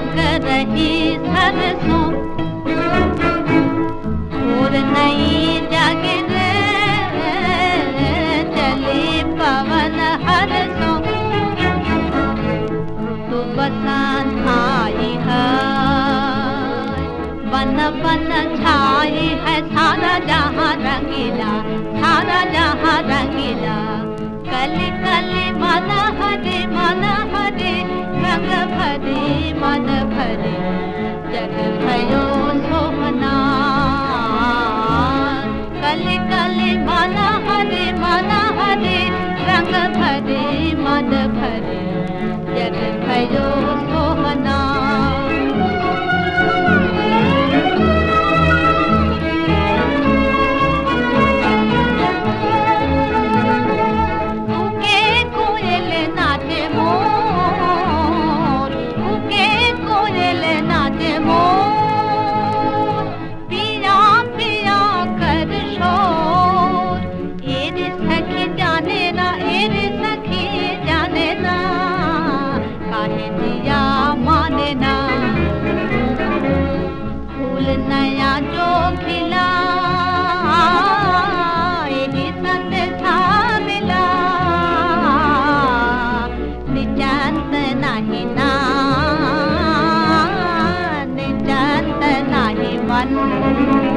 पक रही सरसों और नई जागिर चली पवन हर सो तो बसान आई है बन बन छाई है सारा जहाँ रंगीला सारा जहाँ रंग दे मन भरे जग भयो one.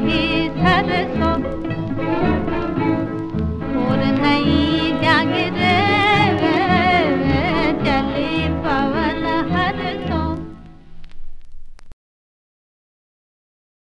his